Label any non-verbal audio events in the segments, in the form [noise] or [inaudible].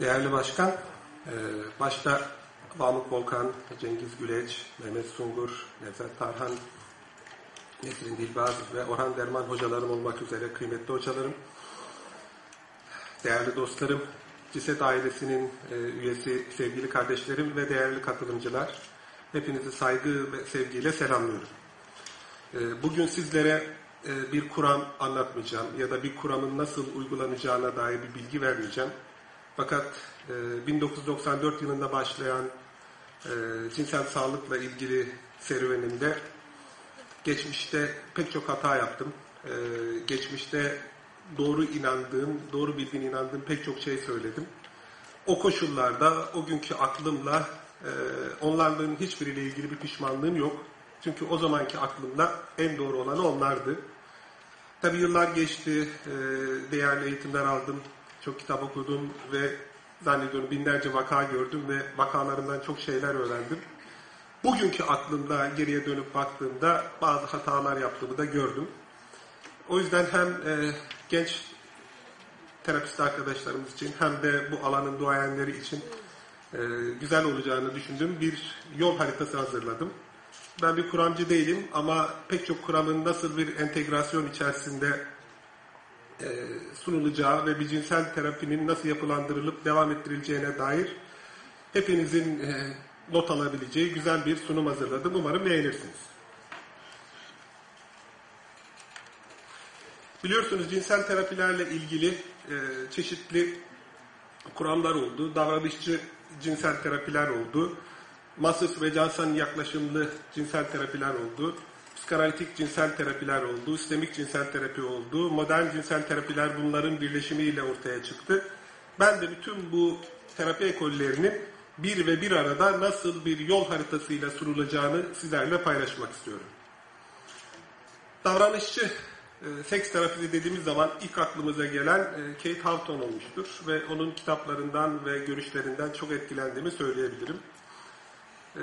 Değerli Başkan, e, başta Mahmut Volkan, Cengiz Güleç, Mehmet Sungur, Nevzat Tarhan, Nesrin Dilbaz ve Orhan Derman hocalarım olmak üzere kıymetli hocalarım, değerli dostlarım, CİSET ailesinin e, üyesi sevgili kardeşlerim ve değerli katılımcılar, hepinizi saygı ve sevgiyle selamlıyorum. E, bugün sizlere bir kuram anlatmayacağım ya da bir kuramın nasıl uygulanacağına dair bir bilgi vermeyeceğim. Fakat 1994 yılında başlayan cinsel sağlıkla ilgili serüvenimde geçmişte pek çok hata yaptım. Geçmişte doğru inandığım, doğru bildiğine inandığım pek çok şey söyledim. O koşullarda, o günkü aklımla e, onlardan hiçbiriyle ilgili bir pişmanlığım yok. Çünkü o zamanki aklımda en doğru olanı onlardı. Tabi yıllar geçti, e, değerli eğitimler aldım, çok kitap okudum ve zannediyorum binlerce vaka gördüm ve vakalarından çok şeyler öğrendim. Bugünkü aklımda geriye dönüp baktığımda bazı hatalar yaptığımı da gördüm. O yüzden hem e, genç terapist arkadaşlarımız için hem de bu alanın duayenleri için e, güzel olacağını düşündüğüm bir yol haritası hazırladım. Ben bir kuramcı değilim ama pek çok kuramın nasıl bir entegrasyon içerisinde e, sunulacağı ve bir cinsel terapinin nasıl yapılandırılıp devam ettirileceğine dair hepinizin e, not alabileceği güzel bir sunum hazırladım. Umarım beğenirsiniz. Biliyorsunuz cinsel terapilerle ilgili e, çeşitli kuramlar oldu. Davranışçı cinsel terapiler oldu. Masif ve Cansan yaklaşımlı cinsel terapiler oldu. Psikanalitik cinsel terapiler oldu. Sistemik cinsel terapi oldu. Modern cinsel terapiler bunların birleşimiyle ortaya çıktı. Ben de bütün bu terapi ekollerinin bir ve bir arada nasıl bir yol haritasıyla sunulacağını sizlerle paylaşmak istiyorum. Davranışçı e, seks terapisi dediğimiz zaman ilk aklımıza gelen e, Kate Houghton olmuştur ve onun kitaplarından ve görüşlerinden çok etkilendiğimi söyleyebilirim. E,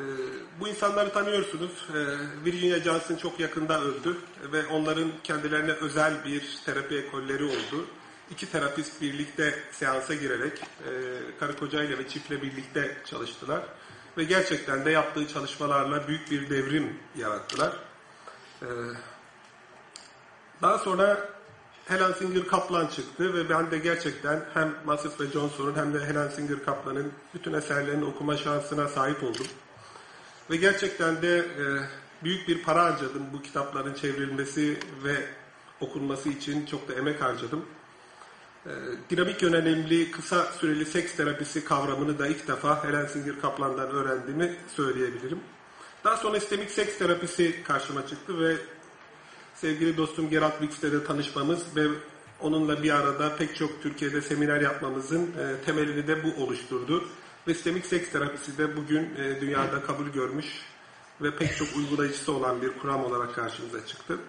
bu insanları tanıyorsunuz. E, Virginia Johnson çok yakında öldü ve onların kendilerine özel bir terapi ekolleri oldu. İki terapist birlikte seansa girerek e, karı kocayla ve çiftle birlikte çalıştılar ve gerçekten de yaptığı çalışmalarla büyük bir devrim yarattılar. E, daha sonra Helen Singer Kaplan çıktı ve ben de gerçekten hem Masis ve Johnson'un hem de Helen Singer Kaplan'ın bütün eserlerini okuma şansına sahip oldum. Ve gerçekten de e, büyük bir para harcadım bu kitapların çevrilmesi ve okunması için çok da emek harcadım. E, dinamik yönelimli kısa süreli seks terapisi kavramını da ilk defa Helen Singer Kaplan'dan öğrendiğimi söyleyebilirim. Daha sonra sistemik seks terapisi karşıma çıktı ve sevgili dostum Gerard Wix'le de tanışmamız ve onunla bir arada pek çok Türkiye'de seminer yapmamızın e, temelini de bu oluşturdu. Sistemik seks terapisi de bugün e, dünyada kabul görmüş ve pek çok uygulayıcısı olan bir kuram olarak karşımıza çıktı.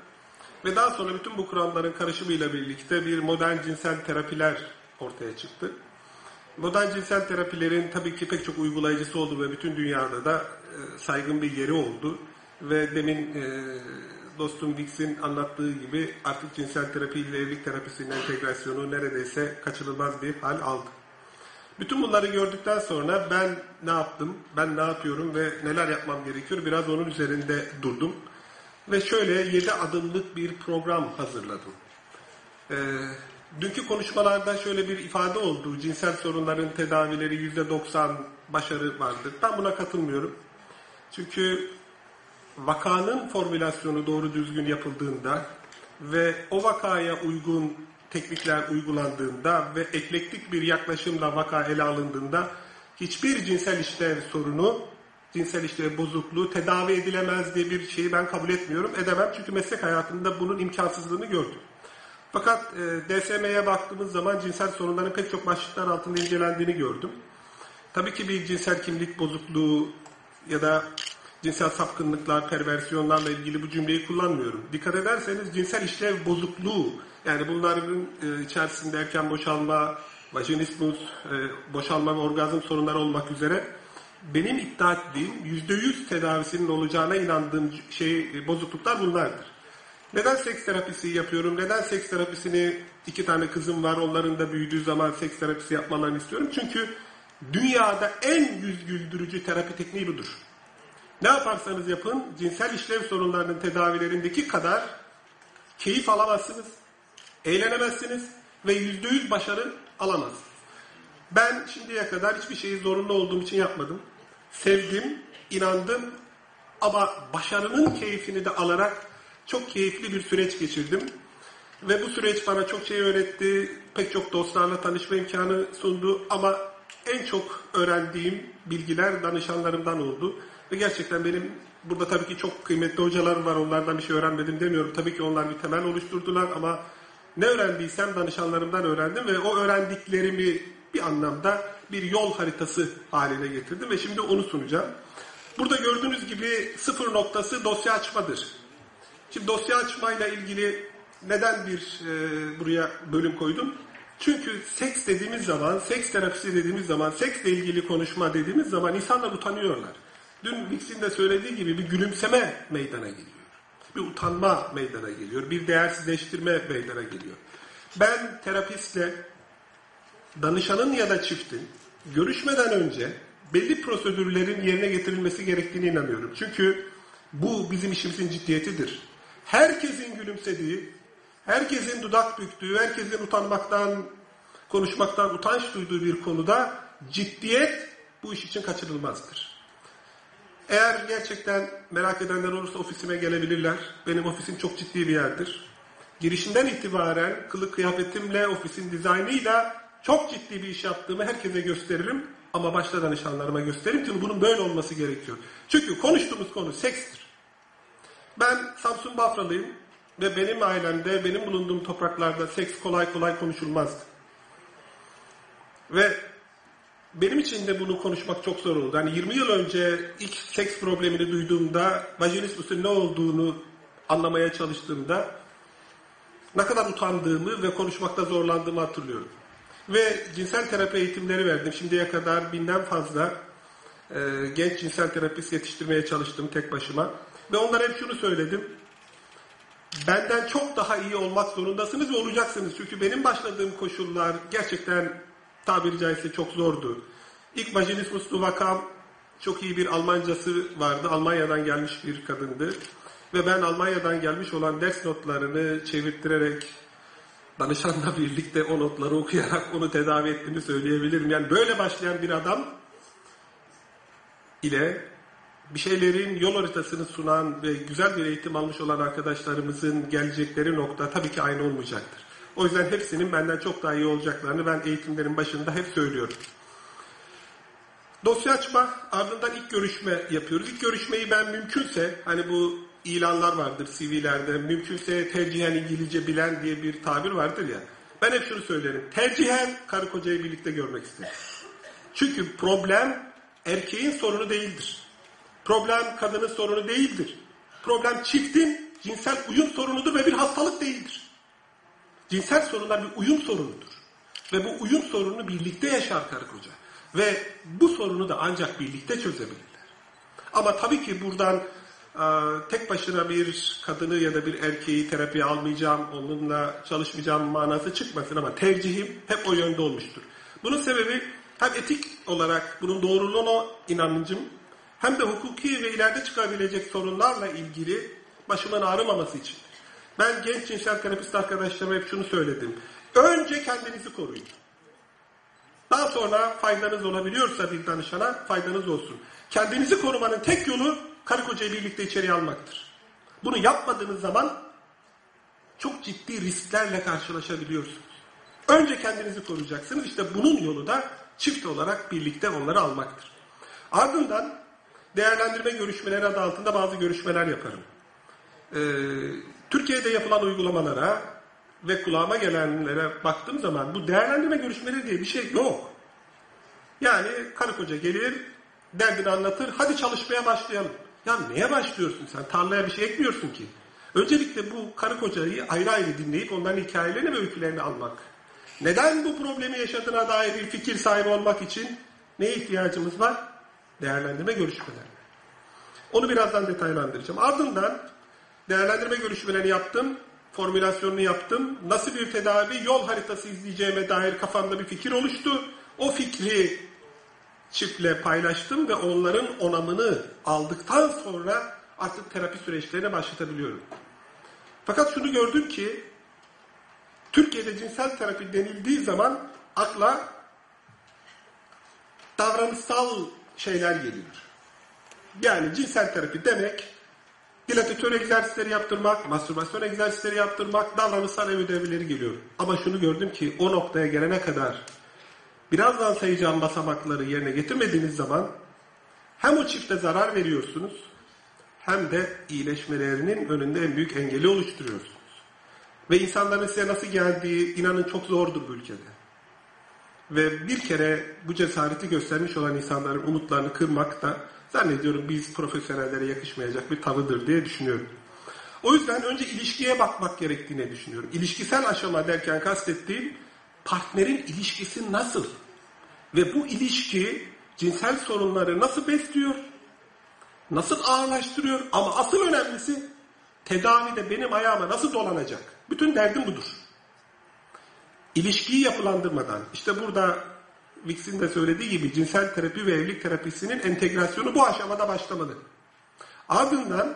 Ve daha sonra bütün bu kuramların karışımıyla birlikte bir modern cinsel terapiler ortaya çıktı. Modern cinsel terapilerin tabii ki pek çok uygulayıcısı oldu ve bütün dünyada da e, saygın bir yeri oldu. Ve demin e, dostum Dix'in anlattığı gibi artık cinsel terapi ile evlilik terapisinin entegrasyonu neredeyse kaçınılmaz bir hal aldı. Bütün bunları gördükten sonra ben ne yaptım, ben ne yapıyorum ve neler yapmam gerekiyor biraz onun üzerinde durdum. Ve şöyle 7 adımlık bir program hazırladım. Ee, dünkü konuşmalarda şöyle bir ifade oldu. Cinsel sorunların tedavileri %90 başarı vardır. Ben buna katılmıyorum. Çünkü vakanın formülasyonu doğru düzgün yapıldığında ve o vakaya uygun teknikler uygulandığında ve eklektik bir yaklaşımla vaka ele alındığında hiçbir cinsel işlev sorunu, cinsel işlev bozukluğu tedavi edilemez diye bir şeyi ben kabul etmiyorum. Edemem çünkü meslek hayatında bunun imkansızlığını gördüm. Fakat e, DSM'ye baktığımız zaman cinsel sorunların pek çok başlıklar altında incelendiğini gördüm. Tabii ki bir cinsel kimlik bozukluğu ya da cinsel sapkınlıklar, perversiyonlarla ilgili bu cümleyi kullanmıyorum. Dikkat ederseniz cinsel işlev bozukluğu, yani bunların e, içerisinde erken boşalma, vajinismus, e, boşalma ve orgazm sorunları olmak üzere benim iddia ettiğim %100 tedavisinin olacağına inandığım şey, e, bozukluklar bunlardır. Neden seks terapisi yapıyorum? Neden seks terapisini iki tane kızım var onların da büyüdüğü zaman seks terapisi yapmalarını istiyorum. Çünkü dünyada en yüz güldürücü terapi tekniği budur. Ne yaparsanız yapın cinsel işlev sorunlarının tedavilerindeki kadar keyif alamazsınız, eğlenemezsiniz ve yüzde yüz başarı alamazsınız. Ben şimdiye kadar hiçbir şeyi zorunlu olduğum için yapmadım. Sevdim, inandım ama başarının keyfini de alarak çok keyifli bir süreç geçirdim. Ve bu süreç bana çok şey öğretti. Pek çok dostlarla tanışma imkanı sundu. Ama en çok öğrendiğim bilgiler danışanlarımdan oldu. Ve gerçekten benim burada tabii ki çok kıymetli hocalarım var. Onlardan bir şey öğrenmedim demiyorum. Tabii ki onlar bir temel oluşturdular ama ne öğrendiysem danışanlarımdan öğrendim ve o öğrendiklerimi bir anlamda bir yol haritası haline getirdim ve şimdi onu sunacağım. Burada gördüğünüz gibi sıfır noktası dosya açmadır. Şimdi dosya açmayla ilgili neden bir e, buraya bölüm koydum? Çünkü seks dediğimiz zaman, seks terapisi dediğimiz zaman, seksle ilgili konuşma dediğimiz zaman insanlar utanıyorlar. Dün Vix'in de söylediği gibi bir gülümseme meydana geliyor. Bir utanma meydana geliyor. Bir değersizleştirme meydana geliyor. Ben terapistle danışanın ya da çiftin görüşmeden önce belli prosedürlerin yerine getirilmesi gerektiğine inanıyorum. Çünkü bu bizim işimizin ciddiyetidir. Herkesin gülümsediği, herkesin dudak büktüğü, herkesin utanmaktan, konuşmaktan utanç duyduğu bir konuda ciddiyet bu iş için kaçırılmazdır. Eğer gerçekten merak edenler olursa ofisime gelebilirler. Benim ofisim çok ciddi bir yerdir. Girişinden itibaren kılık kıyafetimle, ofisin dizaynıyla çok ciddi bir iş yaptığımı herkese gösteririm. Ama başta danışanlarıma gösteririm ki bunun böyle olması gerekiyor. Çünkü konuştuğumuz konu sekstir. Ben Samsun Bafralıyım ve benim ailemde, benim bulunduğum topraklarda seks kolay kolay konuşulmazdı. Ve benim için de bunu konuşmak çok zor oldu. Yani 20 yıl önce ilk seks problemini duyduğumda, vajinismusun ne olduğunu anlamaya çalıştığımda ne kadar utandığımı ve konuşmakta zorlandığımı hatırlıyorum. Ve cinsel terapi eğitimleri verdim. Şimdiye kadar binden fazla e, genç cinsel terapist yetiştirmeye çalıştım tek başıma. Ve onlara hep şunu söyledim. Benden çok daha iyi olmak zorundasınız ve olacaksınız. Çünkü benim başladığım koşullar gerçekten tabiri caizse çok zordu. İlk vajinismuslu vakam çok iyi bir Almancası vardı. Almanya'dan gelmiş bir kadındı. Ve ben Almanya'dan gelmiş olan ders notlarını çevirttirerek danışanla birlikte o notları okuyarak onu tedavi ettiğini söyleyebilirim. Yani böyle başlayan bir adam ile bir şeylerin yol haritasını sunan ve güzel bir eğitim almış olan arkadaşlarımızın gelecekleri nokta tabii ki aynı olmayacaktır. O yüzden hepsinin benden çok daha iyi olacaklarını ben eğitimlerin başında hep söylüyorum. Dosya açma ardından ilk görüşme yapıyoruz. İlk görüşmeyi ben mümkünse hani bu ilanlar vardır CV'lerde mümkünse tercihen İngilizce bilen diye bir tabir vardır ya. Ben hep şunu söylerim. Tercihen karı kocayı birlikte görmek isterim. Çünkü problem erkeğin sorunu değildir. Problem kadının sorunu değildir. Problem çiftin cinsel uyum sorunudur ve bir hastalık değildir. Cinsel sorunlar bir uyum sorunudur. Ve bu uyum sorununu birlikte yaşar karı koca. Ve bu sorunu da ancak birlikte çözebilirler. Ama tabii ki buradan tek başına bir kadını ya da bir erkeği terapiye almayacağım, onunla çalışmayacağım manası çıkmasın ama tercihim hep o yönde olmuştur. Bunun sebebi hem etik olarak bunun doğruluğuna inancım hem de hukuki ve ileride çıkabilecek sorunlarla ilgili başımın ağrımaması için. Ben genç cinsel terapist arkadaşlarıma hep şunu söyledim. Önce kendinizi koruyun. Daha sonra faydanız olabiliyorsa bir danışana faydanız olsun. Kendinizi korumanın tek yolu karı kocayı birlikte içeriye almaktır. Bunu yapmadığınız zaman çok ciddi risklerle karşılaşabiliyorsunuz. Önce kendinizi koruyacaksınız. İşte bunun yolu da çift olarak birlikte onları almaktır. Ardından değerlendirme görüşmeleri adı altında bazı görüşmeler yaparım. Ee, Türkiye'de yapılan uygulamalara ve kulağıma gelenlere baktığım zaman bu değerlendirme görüşmeleri diye bir şey yok. Yani karı koca gelir, derdini anlatır, hadi çalışmaya başlayalım. Ya neye başlıyorsun sen? Tarlaya bir şey ekmiyorsun ki. Öncelikle bu karı kocayı ayrı ayrı dinleyip onların hikayelerini ve öykülerini almak. Neden bu problemi yaşadığına dair bir fikir sahibi olmak için neye ihtiyacımız var? Değerlendirme görüşmelerine. Onu birazdan detaylandıracağım. Ardından değerlendirme görüşmelerini yaptım, formülasyonunu yaptım. Nasıl bir tedavi yol haritası izleyeceğime dair kafamda bir fikir oluştu. O fikri çiftle paylaştım ve onların onamını aldıktan sonra artık terapi süreçlerine başlatabiliyorum. Fakat şunu gördüm ki Türkiye'de cinsel terapi denildiği zaman akla davranışsal şeyler geliyor. Yani cinsel terapi demek dilatatör egzersizleri yaptırmak, mastürbasyon egzersizleri yaptırmak, davranışsal ev ödevleri geliyor. Ama şunu gördüm ki o noktaya gelene kadar birazdan sayacağım basamakları yerine getirmediğiniz zaman hem o çifte zarar veriyorsunuz hem de iyileşmelerinin önünde en büyük engeli oluşturuyorsunuz. Ve insanların size nasıl geldiği inanın çok zordur bu ülkede. Ve bir kere bu cesareti göstermiş olan insanların umutlarını kırmak da zannediyorum biz profesyonellere yakışmayacak bir tavırdır diye düşünüyorum. O yüzden önce ilişkiye bakmak gerektiğini düşünüyorum. İlişkisel aşama derken kastettiğim partnerin ilişkisi nasıl? Ve bu ilişki cinsel sorunları nasıl besliyor? Nasıl ağırlaştırıyor? Ama asıl önemlisi tedavide benim ayağıma nasıl dolanacak? Bütün derdim budur. İlişkiyi yapılandırmadan, işte burada Vix'in de söylediği gibi cinsel terapi ve evlilik terapisinin entegrasyonu bu aşamada başlamalı. Ardından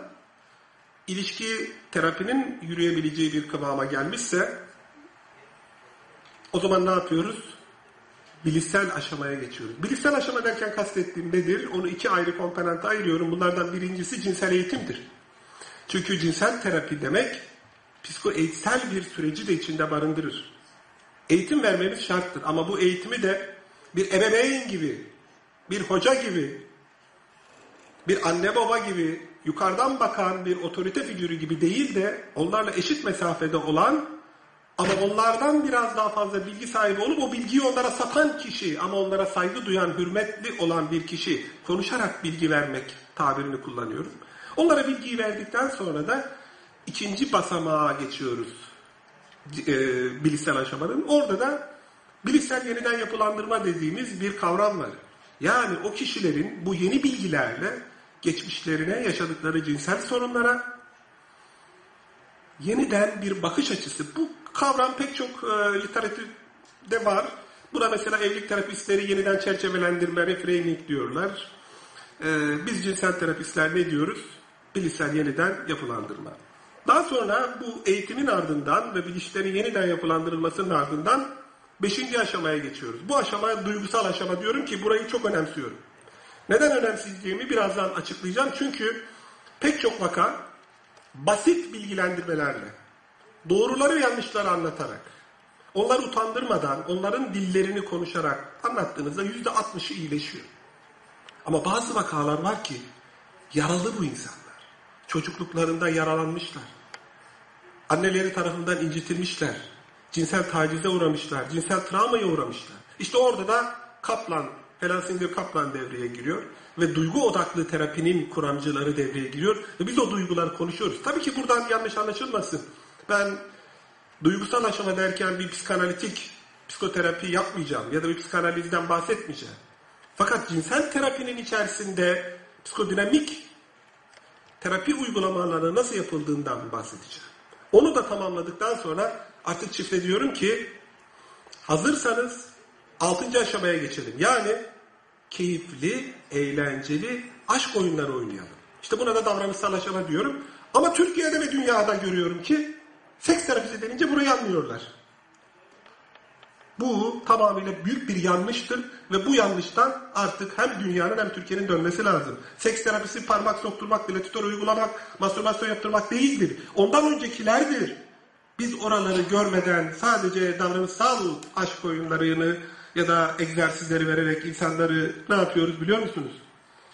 ilişki terapinin yürüyebileceği bir kıvama gelmişse o zaman ne yapıyoruz? Bilişsel aşamaya geçiyoruz. Bilişsel aşama derken kastettiğim nedir? Onu iki ayrı komponente ayırıyorum. Bunlardan birincisi cinsel eğitimdir. Çünkü cinsel terapi demek psikoeğitsel bir süreci de içinde barındırır. Eğitim vermemiz şarttır ama bu eğitimi de bir ebeveyn gibi, bir hoca gibi, bir anne baba gibi, yukarıdan bakan bir otorite figürü gibi değil de onlarla eşit mesafede olan ama onlardan biraz daha fazla bilgi sahibi olup o bilgiyi onlara satan kişi ama onlara saygı duyan, hürmetli olan bir kişi konuşarak bilgi vermek tabirini kullanıyorum. Onlara bilgiyi verdikten sonra da ikinci basamağa geçiyoruz e, bilişsel aşamanın. Orada da bilişsel yeniden yapılandırma dediğimiz bir kavram var. Yani o kişilerin bu yeni bilgilerle geçmişlerine, yaşadıkları cinsel sorunlara yeniden bir bakış açısı. Bu kavram pek çok e, literatürde var. Buna mesela evlilik terapistleri yeniden çerçevelendirme, reframing diyorlar. E, biz cinsel terapistler ne diyoruz? Bilişsel yeniden yapılandırma. Daha sonra bu eğitimin ardından ve bilinçlerin yeniden yapılandırılmasının ardından beşinci aşamaya geçiyoruz. Bu aşama duygusal aşama diyorum ki burayı çok önemsiyorum. Neden önemseyeceğimi birazdan açıklayacağım. Çünkü pek çok vaka basit bilgilendirmelerle, doğruları yanlışları anlatarak, onları utandırmadan, onların dillerini konuşarak anlattığınızda yüzde altmışı iyileşiyor. Ama bazı vakalar var ki yaralı bu insanlar. Çocukluklarında yaralanmışlar. Anneleri tarafından incitilmişler. Cinsel tacize uğramışlar. Cinsel travmaya uğramışlar. İşte orada da Kaplan, Helen Singer Kaplan devreye giriyor. Ve duygu odaklı terapinin kuramcıları devreye giriyor. Ve biz o duyguları konuşuyoruz. Tabii ki buradan yanlış anlaşılmasın. Ben duygusal aşama derken bir psikanalitik psikoterapi yapmayacağım. Ya da bir psikanalizden bahsetmeyeceğim. Fakat cinsel terapinin içerisinde psikodinamik terapi uygulamaları nasıl yapıldığından bahsedeceğim. Onu da tamamladıktan sonra artık çifte diyorum ki hazırsanız altıncı aşamaya geçelim. Yani keyifli, eğlenceli aşk oyunları oynayalım. İşte buna da davranışsal aşama diyorum. Ama Türkiye'de ve dünyada görüyorum ki seks terapisi denince burayı anlıyorlar. Bu tamamıyla büyük bir yanlıştır ve bu yanlıştan artık hem dünyanın hem Türkiye'nin dönmesi lazım. Seks terapisi parmak sokturmak, biletitör uygulamak, mastürbasyon yaptırmak değildir. Ondan öncekilerdir. Biz oraları görmeden sadece davranışsal aşk oyunlarını ya da egzersizleri vererek insanları ne yapıyoruz biliyor musunuz?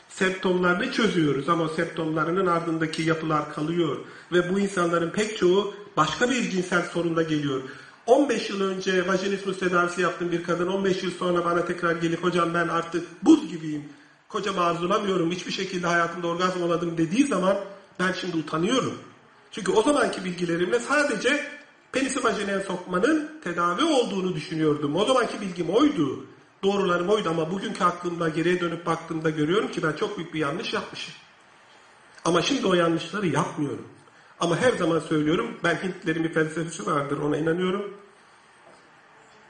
Semptomlarını çözüyoruz ama semptomlarının ardındaki yapılar kalıyor. Ve bu insanların pek çoğu başka bir cinsel sorunda geliyor. 15 yıl önce vajinismus tedavisi yaptığım bir kadın 15 yıl sonra bana tekrar gelip hocam ben artık buz gibiyim. Kocamı arzulamıyorum. Hiçbir şekilde hayatımda orgazm olmadım dediği zaman ben şimdi utanıyorum. Çünkü o zamanki bilgilerimle sadece penisi vajinaya sokmanın tedavi olduğunu düşünüyordum. O zamanki bilgim oydu. Doğrularım oydu ama bugünkü aklımda geriye dönüp baktığımda görüyorum ki ben çok büyük bir yanlış yapmışım. Ama şimdi o yanlışları yapmıyorum. Ama her zaman söylüyorum ben Hintlerin bir felsefesi vardır ona inanıyorum.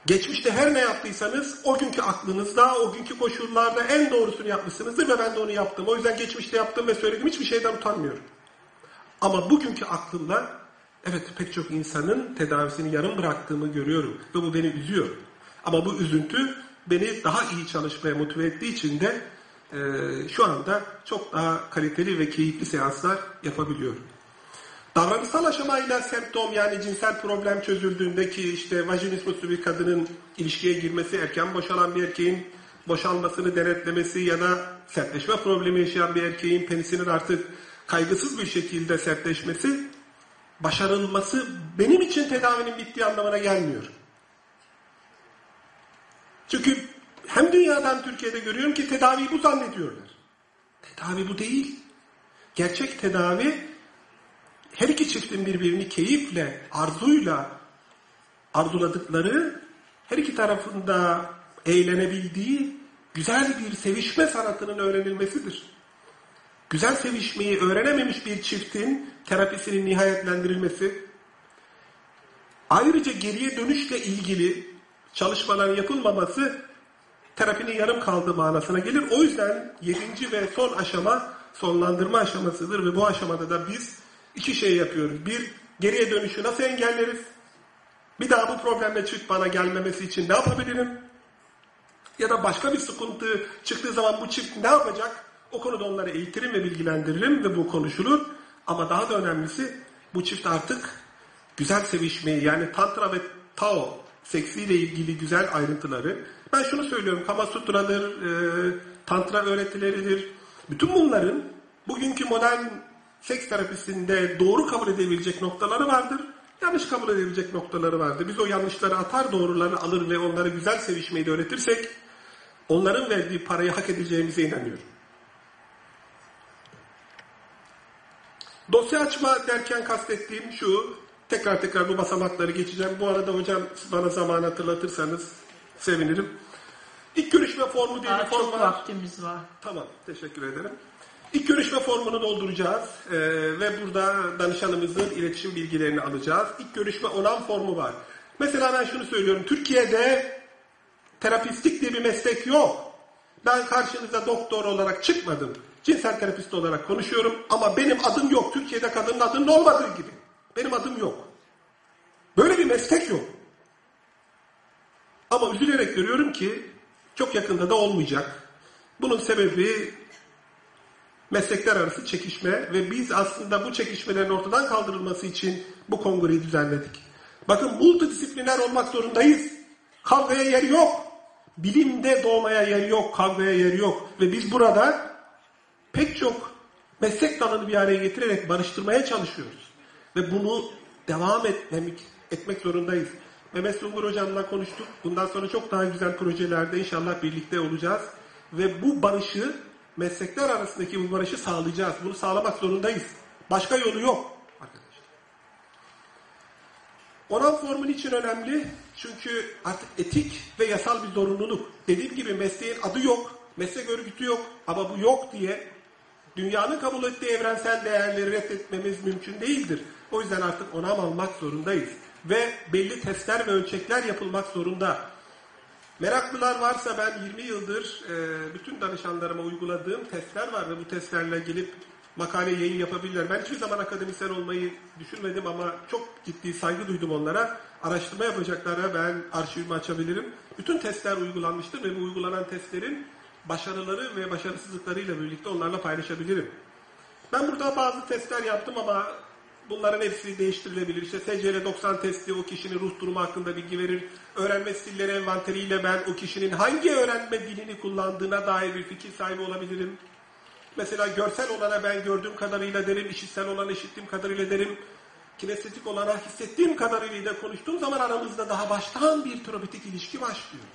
Geçmişte her ne yaptıysanız o günkü aklınızda, o günkü koşullarda en doğrusunu yapmışsınızdır ve ben de onu yaptım. O yüzden geçmişte yaptığım ve söylediğim hiçbir şeyden utanmıyorum. Ama bugünkü aklımla evet pek çok insanın tedavisini yarım bıraktığımı görüyorum ve bu beni üzüyor. Ama bu üzüntü beni daha iyi çalışmaya motive ettiği için de e, şu anda çok daha kaliteli ve keyifli seanslar yapabiliyorum. Davranışsal aşamayla semptom yani cinsel problem çözüldüğünde ki işte vajinismuslu bir kadının ilişkiye girmesi, erken boşalan bir erkeğin boşalmasını denetlemesi ya da sertleşme problemi yaşayan bir erkeğin penisinin artık kaygısız bir şekilde sertleşmesi, başarılması benim için tedavinin bittiği anlamına gelmiyor. Çünkü hem dünyadan Türkiye'de görüyorum ki tedaviyi bu zannediyorlar. Tedavi bu değil. Gerçek tedavi her iki çiftin birbirini keyifle, arzuyla arzuladıkları, her iki tarafında eğlenebildiği güzel bir sevişme sanatının öğrenilmesidir. Güzel sevişmeyi öğrenememiş bir çiftin terapisinin nihayetlendirilmesi, ayrıca geriye dönüşle ilgili çalışmaların yapılmaması terapinin yarım kaldığı manasına gelir. O yüzden yedinci ve son aşama sonlandırma aşamasıdır ve bu aşamada da biz iki şey yapıyoruz. Bir, geriye dönüşü nasıl engelleriz? Bir daha bu problemle çift bana gelmemesi için ne yapabilirim? Ya da başka bir sıkıntı çıktığı zaman bu çift ne yapacak? O konuda onları eğitirim ve bilgilendiririm ve bu konuşulur. Ama daha da önemlisi bu çift artık güzel sevişmeyi yani tantra ve tao seksiyle ilgili güzel ayrıntıları. Ben şunu söylüyorum. Kama Sutra'dır, e, tantra öğretileridir. Bütün bunların bugünkü modern seks terapisinde doğru kabul edebilecek noktaları vardır. Yanlış kabul edebilecek noktaları vardır. Biz o yanlışları atar doğrularını alır ve onlara güzel sevişmeyi de öğretirsek onların verdiği parayı hak edeceğimize inanıyorum. Dosya açma derken kastettiğim şu, tekrar tekrar bu basamakları geçeceğim. Bu arada hocam bana zaman hatırlatırsanız sevinirim. İlk görüşme formu diye Daha bir form çok var. vaktimiz var. Tamam, teşekkür ederim. İlk görüşme formunu dolduracağız ee, ve burada danışanımızın iletişim bilgilerini alacağız. İlk görüşme onam formu var. Mesela ben şunu söylüyorum, Türkiye'de terapistik diye bir meslek yok. Ben karşınıza doktor olarak çıkmadım. Cinsel terapist olarak konuşuyorum ama benim adım yok. Türkiye'de kadının adının olmadığı gibi. Benim adım yok. Böyle bir meslek yok. Ama üzülerek görüyorum ki çok yakında da olmayacak. Bunun sebebi meslekler arası çekişme ve biz aslında bu çekişmelerin ortadan kaldırılması için bu kongreyi düzenledik. Bakın multidisipliner olmak zorundayız. Kavgaya yer yok. Bilimde doğmaya yer yok, kavgaya yer yok. Ve biz burada pek çok meslek dalını bir araya getirerek barıştırmaya çalışıyoruz. Ve bunu devam etmemek, etmek zorundayız. Mehmet Sungur hocamla konuştuk. Bundan sonra çok daha güzel projelerde inşallah birlikte olacağız. Ve bu barışı, meslekler arasındaki bu barışı sağlayacağız. Bunu sağlamak zorundayız. Başka yolu yok arkadaşlar. Oran formun için önemli. Çünkü artık etik ve yasal bir zorunluluk. Dediğim gibi mesleğin adı yok. Meslek örgütü yok. Ama bu yok diye dünyanın kabul ettiği evrensel değerleri reddetmemiz mümkün değildir. O yüzden artık onam almak zorundayız. Ve belli testler ve ölçekler yapılmak zorunda. Meraklılar varsa ben 20 yıldır e, bütün danışanlarıma uyguladığım testler var ve bu testlerle gelip makale yayın yapabilirler. Ben hiçbir zaman akademisyen olmayı düşünmedim ama çok ciddi saygı duydum onlara. Araştırma yapacaklara ben arşivimi açabilirim. Bütün testler uygulanmıştır ve bu uygulanan testlerin başarıları ve başarısızlıklarıyla birlikte onlarla paylaşabilirim. Ben burada bazı testler yaptım ama bunların hepsi değiştirilebilir. İşte SCL 90 testi o kişinin ruh durumu hakkında bilgi verir. Öğrenme stilleri envanteriyle ben o kişinin hangi öğrenme dilini kullandığına dair bir fikir sahibi olabilirim. Mesela görsel olana ben gördüğüm kadarıyla derim, işitsel olana işittiğim kadarıyla derim, kinestetik olana hissettiğim kadarıyla da konuştuğum zaman aramızda daha baştan bir terapötik ilişki başlıyor.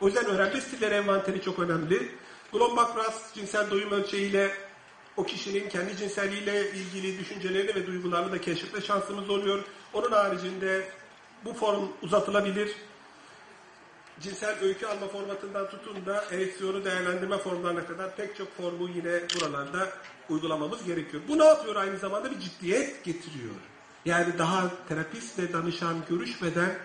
O yüzden öğrenme stilleri envanteri çok önemli. Glomback-Ross cinsel doyum ölçeğiyle o kişinin kendi cinselliğiyle ilgili düşüncelerini ve duygularını da keşfetme şansımız oluyor. Onun haricinde bu form uzatılabilir. cinsel öykü alma formatından tutun da ereksiyonu değerlendirme formlarına kadar pek çok formu yine buralarda uygulamamız gerekiyor. Bu ne yapıyor aynı zamanda bir ciddiyet getiriyor. Yani daha terapistle danışan görüşmeden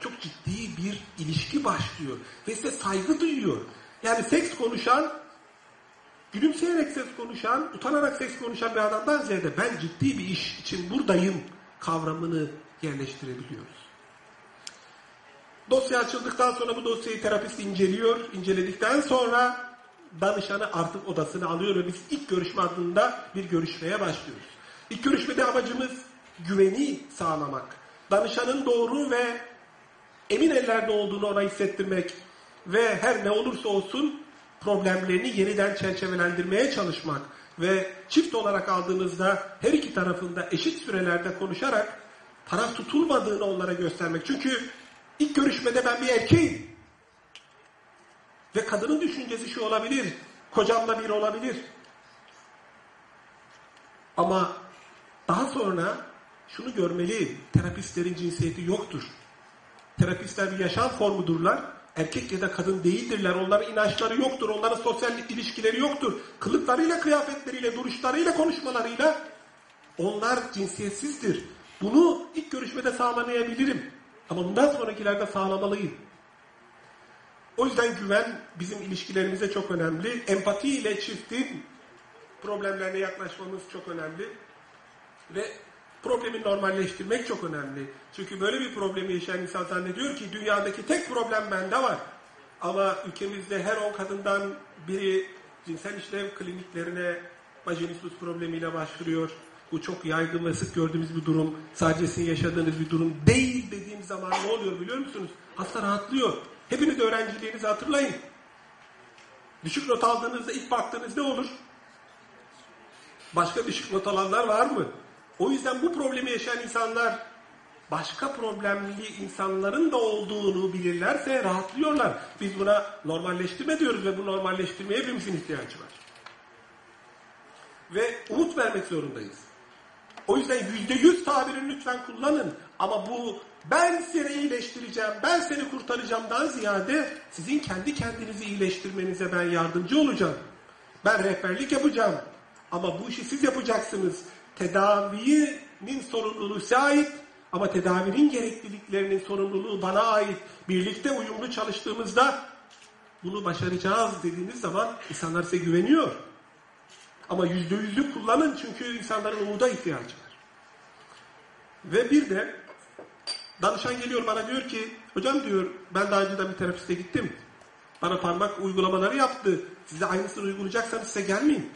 çok ciddi bir ilişki başlıyor. Ve size saygı duyuyor. Yani seks konuşan, gülümseyerek seks konuşan, utanarak seks konuşan bir adamdan ziyade ben ciddi bir iş için buradayım kavramını yerleştirebiliyoruz. Dosya açıldıktan sonra bu dosyayı terapist inceliyor. İnceledikten sonra danışanı artık odasına alıyor ve biz ilk görüşme adında bir görüşmeye başlıyoruz. İlk görüşmede amacımız güveni sağlamak. Danışanın doğru ve emin ellerde olduğunu ona hissettirmek ve her ne olursa olsun problemlerini yeniden çerçevelendirmeye çalışmak ve çift olarak aldığınızda her iki tarafında eşit sürelerde konuşarak taraf tutulmadığını onlara göstermek. Çünkü ilk görüşmede ben bir erkeğim. Ve kadının düşüncesi şu olabilir. Kocamla bir olabilir. Ama daha sonra şunu görmeli. Terapistlerin cinsiyeti yoktur. Terapistler bir yaşam formudurlar. Erkek ya da kadın değildirler. Onların inançları yoktur. Onların sosyal ilişkileri yoktur. Kılıklarıyla, kıyafetleriyle, duruşlarıyla, konuşmalarıyla onlar cinsiyetsizdir. Bunu ilk görüşmede sağlamayabilirim. Ama bundan sonrakilerde sağlamalıyım. O yüzden güven bizim ilişkilerimize çok önemli. Empati ile çiftin problemlerine yaklaşmamız çok önemli. Ve problemi normalleştirmek çok önemli. Çünkü böyle bir problemi yaşayan insan zannediyor ki dünyadaki tek problem bende var. Ama ülkemizde her on kadından biri cinsel işlev kliniklerine vajinismus problemiyle başvuruyor. Bu çok yaygın ve sık gördüğümüz bir durum. Sadece sizin yaşadığınız bir durum değil dediğim zaman ne oluyor biliyor musunuz? Hasta rahatlıyor. Hepiniz öğrenciliğinizi hatırlayın. Düşük not aldığınızda ilk baktığınız ne olur? Başka düşük not alanlar var mı? O yüzden bu problemi yaşayan insanlar başka problemli insanların da olduğunu bilirlerse rahatlıyorlar. Biz buna normalleştirme diyoruz ve bu normalleştirmeye hepimizin ihtiyacı var. Ve umut vermek zorundayız. O yüzden yüzde yüz tabirini lütfen kullanın. Ama bu ben seni iyileştireceğim, ben seni kurtaracağımdan ziyade sizin kendi kendinizi iyileştirmenize ben yardımcı olacağım. Ben rehberlik yapacağım. Ama bu işi siz yapacaksınız. Tedavinin sorumluluğu ait ama tedavinin gerekliliklerinin sorumluluğu bana ait. Birlikte uyumlu çalıştığımızda bunu başaracağız dediğiniz zaman insanlar size güveniyor. Ama yüzde yüzlü kullanın çünkü insanların umuda ihtiyacı var. Ve bir de danışan geliyor bana diyor ki hocam diyor ben daha önceden bir terapiste gittim. Bana parmak uygulamaları yaptı. Size aynısını uygulayacaksanız size gelmeyin.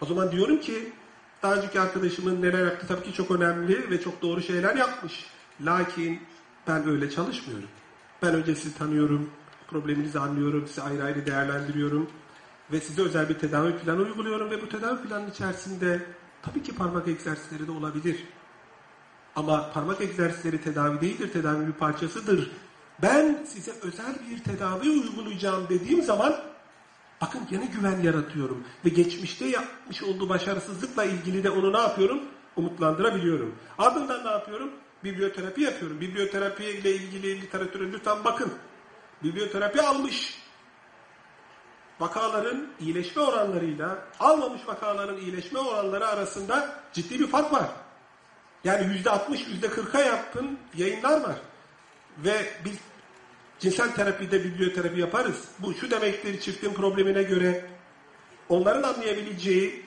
O zaman diyorum ki daha önceki arkadaşımın neler yaptı tabii ki çok önemli ve çok doğru şeyler yapmış. Lakin ben öyle çalışmıyorum. Ben önce sizi tanıyorum, probleminizi anlıyorum, sizi ayrı ayrı değerlendiriyorum ve size özel bir tedavi planı uyguluyorum ve bu tedavi planının içerisinde tabii ki parmak egzersizleri de olabilir. Ama parmak egzersizleri tedavi değildir, tedavi bir parçasıdır. Ben size özel bir tedavi uygulayacağım dediğim zaman bakın yine güven yaratıyorum. Ve geçmişte yapmış olduğu başarısızlıkla ilgili de onu ne yapıyorum? Umutlandırabiliyorum. Ardından ne yapıyorum? Biblioterapi yapıyorum. Biblioterapi ile ilgili literatüre lütfen bakın. Biblioterapi almış vakaların iyileşme oranlarıyla almamış vakaların iyileşme oranları arasında ciddi bir fark var. Yani yüzde altmış, yüzde kırka yapın yayınlar var. Ve biz cinsel terapide biblioterapi yaparız. Bu şu demektir çiftin problemine göre onların anlayabileceği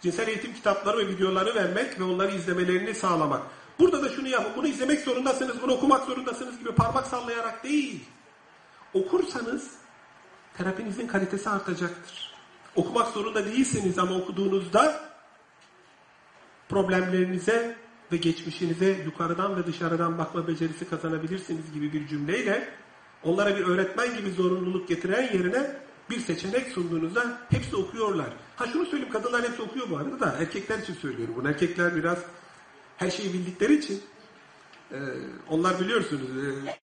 cinsel eğitim kitapları ve videoları vermek ve onları izlemelerini sağlamak. Burada da şunu yapın. Bunu izlemek zorundasınız, bunu okumak zorundasınız gibi parmak sallayarak değil. Okursanız terapinizin kalitesi artacaktır. Okumak zorunda değilsiniz ama okuduğunuzda problemlerinize ve geçmişinize yukarıdan ve dışarıdan bakma becerisi kazanabilirsiniz gibi bir cümleyle onlara bir öğretmen gibi zorunluluk getiren yerine bir seçenek sunduğunuzda hepsi okuyorlar. Ha şunu söyleyeyim kadınlar hepsi okuyor bu arada da erkekler için söylüyorum bunu. Erkekler biraz her şeyi bildikleri için e, onlar biliyorsunuz e,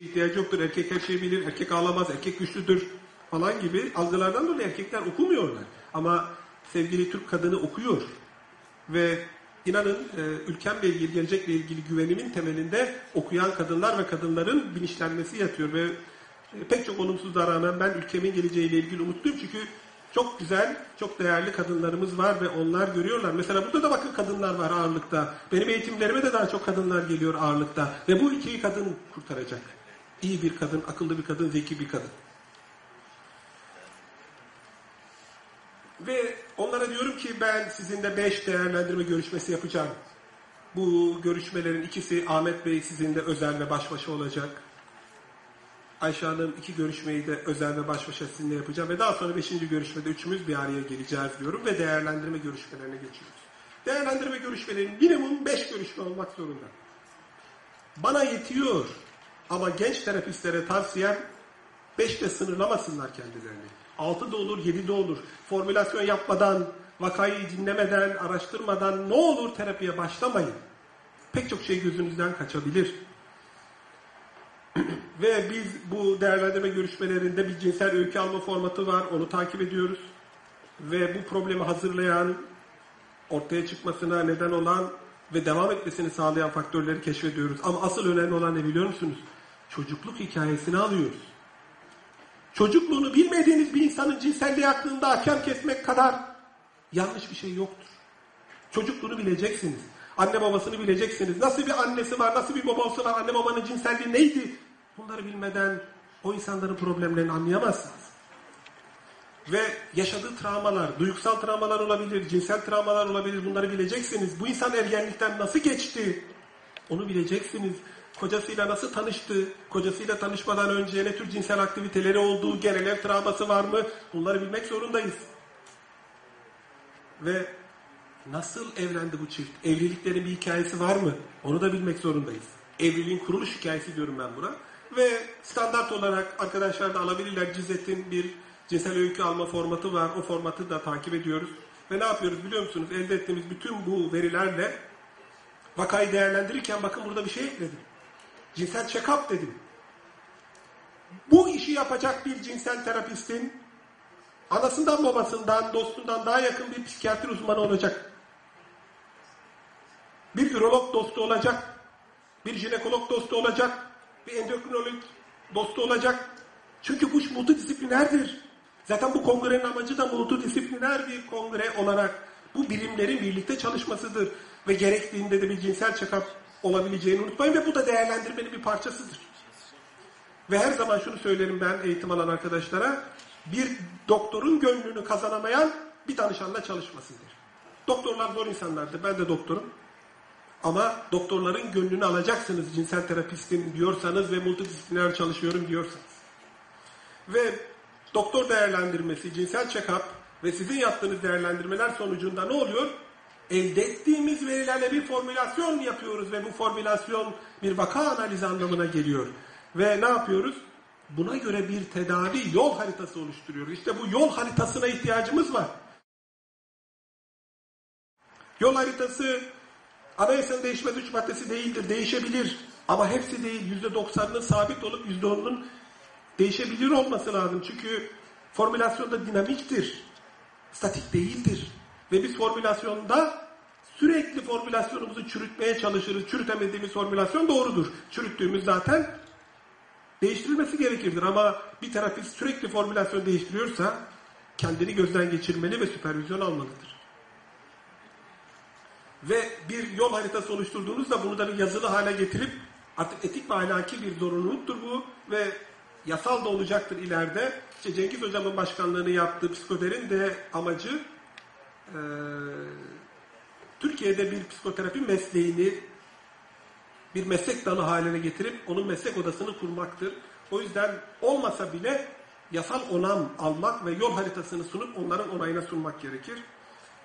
ihtiyacı yoktur. Erkek her şeyi bilir, erkek ağlamaz, erkek güçlüdür falan gibi algılardan dolayı erkekler okumuyorlar. Ama sevgili Türk kadını okuyor ve inanın e, ülkemle ilgili, gelecekle ilgili güvenimin temelinde okuyan kadınlar ve kadınların bilinçlenmesi yatıyor ve e, pek çok olumsuzluğa rağmen ben ülkemin geleceğiyle ilgili umutluyum çünkü çok güzel, çok değerli kadınlarımız var ve onlar görüyorlar. Mesela burada da bakın kadınlar var ağırlıkta. Benim eğitimlerime de daha çok kadınlar geliyor ağırlıkta. Ve bu ülkeyi kadın kurtaracak. İyi bir kadın, akıllı bir kadın, zeki bir kadın. Ve onlara diyorum ki ben sizinle beş değerlendirme görüşmesi yapacağım. Bu görüşmelerin ikisi Ahmet Bey sizinle özel ve baş başa olacak. Ayşe Hanım iki görüşmeyi de özel ve baş başa sizinle yapacağım. Ve daha sonra beşinci görüşmede üçümüz bir araya geleceğiz diyorum ve değerlendirme görüşmelerine geçiyoruz. Değerlendirme görüşmelerinin minimum beş görüşme olmak zorunda. Bana yetiyor ama genç terapistlere tavsiyem beşte sınırlamasınlar kendilerini. Altı da olur, yedi de olur. Formülasyon yapmadan, vakayı dinlemeden, araştırmadan ne olur terapiye başlamayın. Pek çok şey gözünüzden kaçabilir. [clears throat] Ve biz bu değerlendirme görüşmelerinde bir cinsel öykü alma formatı var. Onu takip ediyoruz. Ve bu problemi hazırlayan, ortaya çıkmasına neden olan ve devam etmesini sağlayan faktörleri keşfediyoruz. Ama asıl önemli olan ne biliyor musunuz? Çocukluk hikayesini alıyoruz. Çocukluğunu bilmediğiniz bir insanın cinselliği hakkında hakem kesmek kadar yanlış bir şey yoktur. Çocukluğunu bileceksiniz. Anne babasını bileceksiniz. Nasıl bir annesi var, nasıl bir babası var, anne babanın cinselliği neydi? Bunları bilmeden o insanların problemlerini anlayamazsınız. Ve yaşadığı travmalar, duygusal travmalar olabilir, cinsel travmalar olabilir bunları bileceksiniz. Bu insan ergenlikten nasıl geçti? Onu bileceksiniz. Kocasıyla nasıl tanıştı? Kocasıyla tanışmadan önce ne tür cinsel aktiviteleri olduğu, genel ev travması var mı? Bunları bilmek zorundayız. Ve nasıl evlendi bu çift? Evliliklerin bir hikayesi var mı? Onu da bilmek zorundayız. Evliliğin kuruluş hikayesi diyorum ben buna. Ve standart olarak arkadaşlar da alabilirler. Cizet'in bir cinsel öykü alma formatı var. O formatı da takip ediyoruz. Ve ne yapıyoruz biliyor musunuz? Elde ettiğimiz bütün bu verilerle vakayı değerlendirirken bakın burada bir şey ekledim. Cinsel check-up dedim. Bu işi yapacak bir cinsel terapistin anasından babasından, dostundan daha yakın bir psikiyatri uzmanı olacak. Bir ürolog dostu olacak. Bir jinekolog dostu olacak. Bir endokrinolog dostu olacak. Çünkü bu multidisiplinerdir. Zaten bu kongrenin amacı da multidisipliner bir kongre olarak bu bilimlerin birlikte çalışmasıdır. Ve gerektiğinde de bir cinsel check-up olabileceğini unutmayın ve bu da değerlendirmenin bir parçasıdır. Ve her zaman şunu söylerim ben eğitim alan arkadaşlara, bir doktorun gönlünü kazanamayan bir danışanla çalışmasıdır. Doktorlar zor insanlardır, ben de doktorum. Ama doktorların gönlünü alacaksınız cinsel terapistim diyorsanız ve multidisipliner çalışıyorum diyorsanız. Ve doktor değerlendirmesi, cinsel check-up ve sizin yaptığınız değerlendirmeler sonucunda ne oluyor? Elde ettiğimiz verilerle bir formülasyon yapıyoruz ve bu formülasyon bir vaka analizi anlamına geliyor. Ve ne yapıyoruz? Buna göre bir tedavi yol haritası oluşturuyoruz. İşte bu yol haritasına ihtiyacımız var. Yol haritası anayasanın değişmez üç maddesi değildir, değişebilir. Ama hepsi değil, yüzde doksanının sabit olup yüzde onunun değişebilir olması lazım. Çünkü formülasyonda dinamiktir, statik değildir. Ve biz formülasyonda sürekli formülasyonumuzu çürütmeye çalışırız. Çürütemediğimiz formülasyon doğrudur. Çürüttüğümüz zaten değiştirilmesi gerekirdir. Ama bir terapist sürekli formülasyon değiştiriyorsa kendini gözden geçirmeli ve süpervizyon almalıdır. Ve bir yol haritası oluşturduğunuzda bunu da bir yazılı hale getirip artık etik ve ahlaki bir zorunluluktur bu ve yasal da olacaktır ileride. İşte Cengiz Hocam'ın başkanlığını yaptığı psikoderin de amacı e, Türkiye'de bir psikoterapi mesleğini bir meslek dalı haline getirip onun meslek odasını kurmaktır. O yüzden olmasa bile yasal onam almak ve yol haritasını sunup onların onayına sunmak gerekir.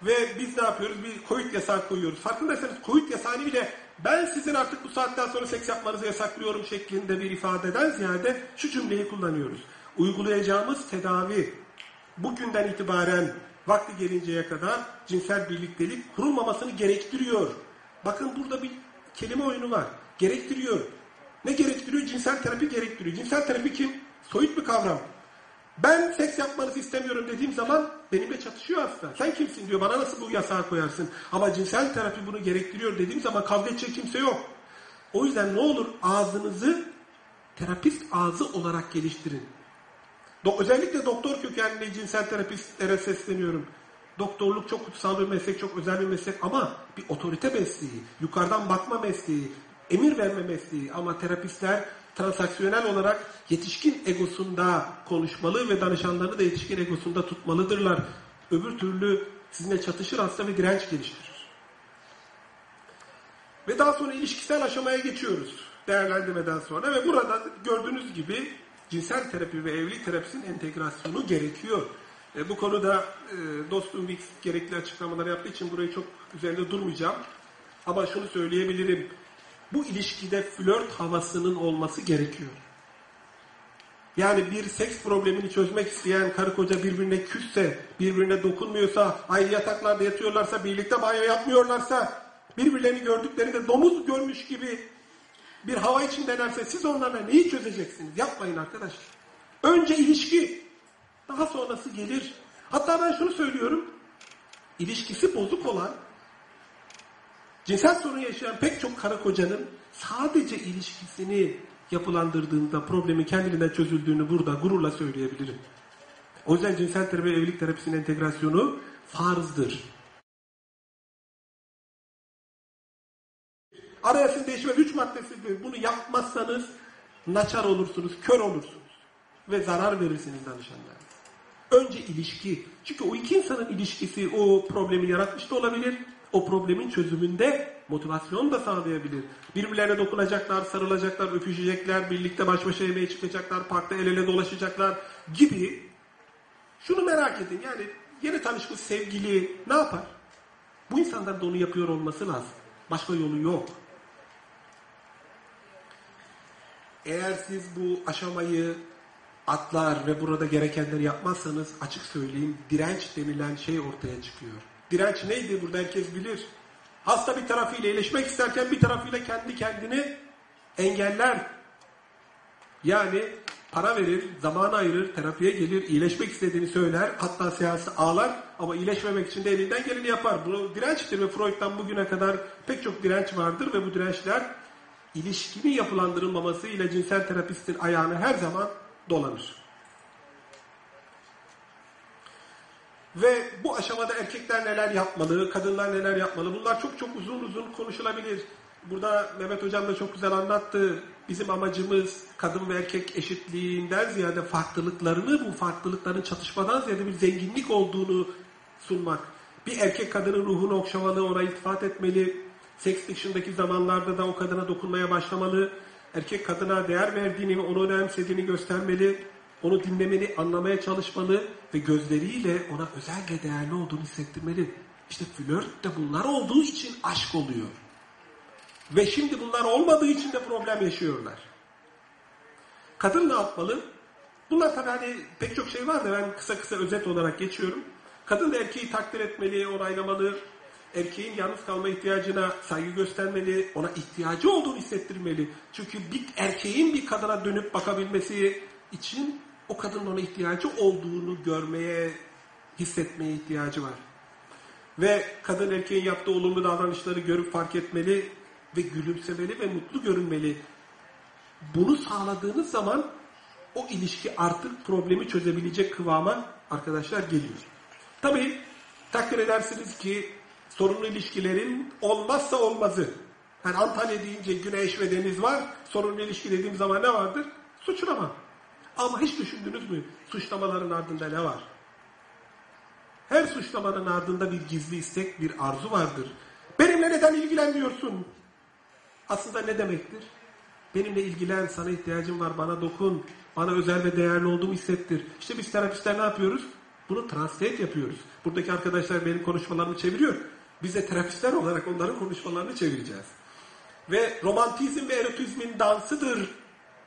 Ve biz ne yapıyoruz? Bir COVID yasağı koyuyoruz. Farkındaysanız COVID yasağını bile ben sizin artık bu saatten sonra seks yapmanızı yasaklıyorum şeklinde bir ifadeden ziyade şu cümleyi kullanıyoruz. Uygulayacağımız tedavi bugünden itibaren vakti gelinceye kadar cinsel birliktelik kurulmamasını gerektiriyor. Bakın burada bir kelime oyunu var. Gerektiriyor. Ne gerektiriyor? Cinsel terapi gerektiriyor. Cinsel terapi kim? Soyut bir kavram. Ben seks yapmanızı istemiyorum dediğim zaman benimle çatışıyor hasta. Sen kimsin diyor bana nasıl bu yasağı koyarsın. Ama cinsel terapi bunu gerektiriyor dediğim zaman kavga edecek kimse yok. O yüzden ne olur ağzınızı terapist ağzı olarak geliştirin. Do özellikle doktor kökenli cinsel terapistlere sesleniyorum. Doktorluk çok kutsal bir meslek, çok özel bir meslek ama bir otorite mesleği, yukarıdan bakma mesleği, emir verme mesleği ama terapistler transaksiyonel olarak yetişkin egosunda konuşmalı ve danışanlarını da yetişkin egosunda tutmalıdırlar. Öbür türlü sizinle çatışır hasta ve direnç geliştirir. Ve daha sonra ilişkisel aşamaya geçiyoruz değerlendirmeden sonra ve burada gördüğünüz gibi cinsel terapi ve evlilik terapisinin entegrasyonu gerekiyor. E, bu konuda e, dostum Wix gerekli açıklamalar yaptığı için burayı çok üzerinde durmayacağım. Ama şunu söyleyebilirim. Bu ilişkide flört havasının olması gerekiyor. Yani bir seks problemini çözmek isteyen karı koca birbirine küsse, birbirine dokunmuyorsa, aynı yataklarda yatıyorlarsa, birlikte banyo yapmıyorlarsa, birbirlerini gördüklerinde domuz görmüş gibi bir hava içindelerse siz onlarla neyi çözeceksiniz? Yapmayın arkadaşlar. Önce ilişki, daha sonrası gelir. Hatta ben şunu söylüyorum, ilişkisi bozuk olan, cinsel sorun yaşayan pek çok karı kocanın sadece ilişkisini yapılandırdığında problemin kendiliğinden çözüldüğünü burada gururla söyleyebilirim. O yüzden cinsel terapi evlilik terapisinin entegrasyonu farzdır. Anayasın değişme üç maddesidir. Bunu yapmazsanız naçar olursunuz, kör olursunuz. Ve zarar verirsiniz danışanlara. Önce ilişki. Çünkü o iki insanın ilişkisi o problemi yaratmış da olabilir. O problemin çözümünde motivasyon da sağlayabilir. Birbirlerine dokunacaklar, sarılacaklar, öpüşecekler, birlikte baş başa yemeğe çıkacaklar, parkta el ele dolaşacaklar gibi. Şunu merak edin yani yeni tanışmış sevgili ne yapar? Bu insanların da onu yapıyor olması lazım. Başka yolu yok. Eğer siz bu aşamayı atlar ve burada gerekenleri yapmazsanız açık söyleyeyim direnç denilen şey ortaya çıkıyor. Direnç neydi burada herkes bilir. Hasta bir tarafıyla iyileşmek isterken bir tarafıyla kendi kendini engeller. Yani para verir, zaman ayırır, terapiye gelir, iyileşmek istediğini söyler, hatta seansı ağlar ama iyileşmemek için de elinden geleni yapar. Bu dirençtir ve Freud'dan bugüne kadar pek çok direnç vardır ve bu dirençler ilişkinin yapılandırılmaması ile cinsel terapistin ayağını her zaman dolanır. Ve bu aşamada erkekler neler yapmalı, kadınlar neler yapmalı bunlar çok çok uzun uzun konuşulabilir. Burada Mehmet Hocam da çok güzel anlattı. Bizim amacımız kadın ve erkek eşitliğinden ziyade farklılıklarını, bu farklılıkların çatışmadan ziyade bir zenginlik olduğunu sunmak. Bir erkek kadının ruhunu okşamalı, ona iltifat etmeli. Seks dışındaki zamanlarda da o kadına dokunmaya başlamalı. Erkek kadına değer verdiğini ve onu önemsediğini göstermeli. Onu dinlemeli, anlamaya çalışmalı ve gözleriyle ona özellikle değerli olduğunu hissettirmeli. İşte flört de bunlar olduğu için aşk oluyor. Ve şimdi bunlar olmadığı için de problem yaşıyorlar. Kadın ne yapmalı? Bunlar tabii hani pek çok şey var da ben kısa kısa özet olarak geçiyorum. Kadın erkeği takdir etmeli, onaylamalı. Erkeğin yalnız kalma ihtiyacına saygı göstermeli, ona ihtiyacı olduğunu hissettirmeli. Çünkü bir erkeğin bir kadına dönüp bakabilmesi için o kadının ona ihtiyacı olduğunu görmeye, hissetmeye ihtiyacı var. Ve kadın erkeğin yaptığı olumlu davranışları görüp fark etmeli ve gülümsemeli ve mutlu görünmeli. Bunu sağladığınız zaman o ilişki artık problemi çözebilecek kıvama arkadaşlar geliyor. Tabii takdir edersiniz ki sorunlu ilişkilerin olmazsa olmazı. Yani Antalya deyince güneş ve deniz var. Sorunlu ilişki dediğim zaman ne vardır? Suçlama. Ama hiç düşündünüz mü? Suçlamaların ardında ne var? Her suçlamanın ardında bir gizli istek, bir arzu vardır. Benimle neden ilgilenmiyorsun? Aslında ne demektir? Benimle ilgilen, sana ihtiyacım var, bana dokun, bana özel ve değerli olduğumu hissettir. İşte biz terapistler ne yapıyoruz? Bunu translate yapıyoruz. Buradaki arkadaşlar benim konuşmalarımı çeviriyor. Biz de terapistler olarak onların konuşmalarını çevireceğiz. Ve romantizm ve erotizmin dansıdır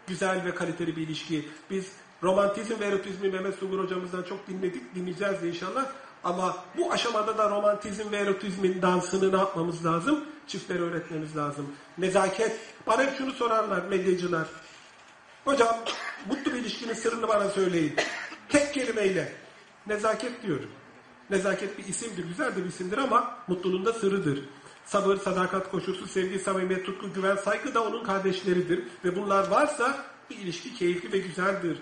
güzel ve kaliteli bir ilişki. Biz romantizm ve erotizmi Mehmet Sungur hocamızdan çok dinledik, dinleyeceğiz inşallah. Ama bu aşamada da romantizm ve erotizmin dansını ne yapmamız lazım? Çiftlere öğretmemiz lazım. Nezaket. Bana hep şunu sorarlar medyacılar. Hocam mutlu bir ilişkinin sırrını bana söyleyin. Tek kelimeyle nezaket diyorum. Nezaket bir isimdir, güzel de bir isimdir ama mutluluğunda sırrıdır. Sabır, sadakat, koşulsuz sevgi, samimiyet, tutku, güven, saygı da onun kardeşleridir. Ve bunlar varsa bir ilişki keyifli ve güzeldir.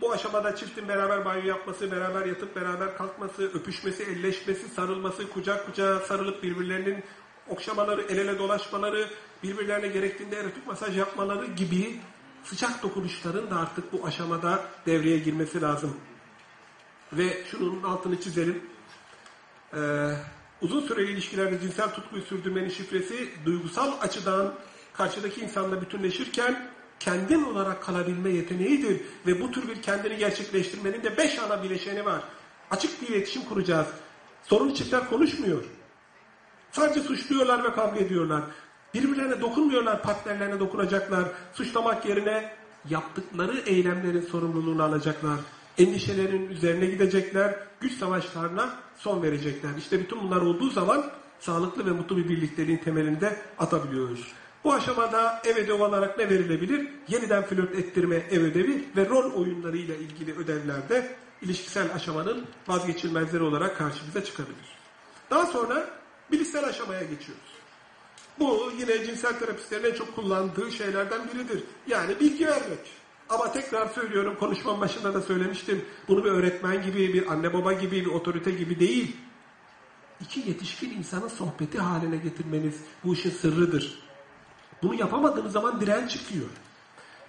Bu aşamada çiftin beraber banyo yapması, beraber yatıp beraber kalkması, öpüşmesi, elleşmesi, sarılması, kucak kucağa sarılıp birbirlerinin okşamaları, el ele dolaşmaları, birbirlerine gerektiğinde erotik masaj yapmaları gibi sıcak dokunuşların da artık bu aşamada devreye girmesi lazım. Ve şunun altını çizelim. Ee, uzun süreli ilişkilerde cinsel tutkuyu sürdürmenin şifresi duygusal açıdan karşıdaki insanla bütünleşirken kendin olarak kalabilme yeteneğidir. Ve bu tür bir kendini gerçekleştirmenin de beş ana bileşeni var. Açık bir iletişim kuracağız. Sorun çiftler konuşmuyor. Sadece suçluyorlar ve kavga ediyorlar. Birbirlerine dokunmuyorlar, partnerlerine dokunacaklar. Suçlamak yerine yaptıkları eylemlerin sorumluluğunu alacaklar. Endişelerin üzerine gidecekler, güç savaşlarına son verecekler. İşte bütün bunlar olduğu zaman sağlıklı ve mutlu bir birlikteliğin temelinde atabiliyoruz. Bu aşamada ev ödevi olarak ne verilebilir? Yeniden flört ettirme ev ödevi ve rol oyunlarıyla ilgili ödevlerde ilişkisel aşamanın vazgeçilmezleri olarak karşımıza çıkabilir. Daha sonra bilişsel aşamaya geçiyoruz. Bu yine cinsel terapistlerin en çok kullandığı şeylerden biridir. Yani bilgi vermek. Ama tekrar söylüyorum, konuşmam başında da söylemiştim. Bunu bir öğretmen gibi, bir anne baba gibi, bir otorite gibi değil. İki yetişkin insanın sohbeti haline getirmeniz bu işin sırrıdır. Bunu yapamadığınız zaman diren çıkıyor.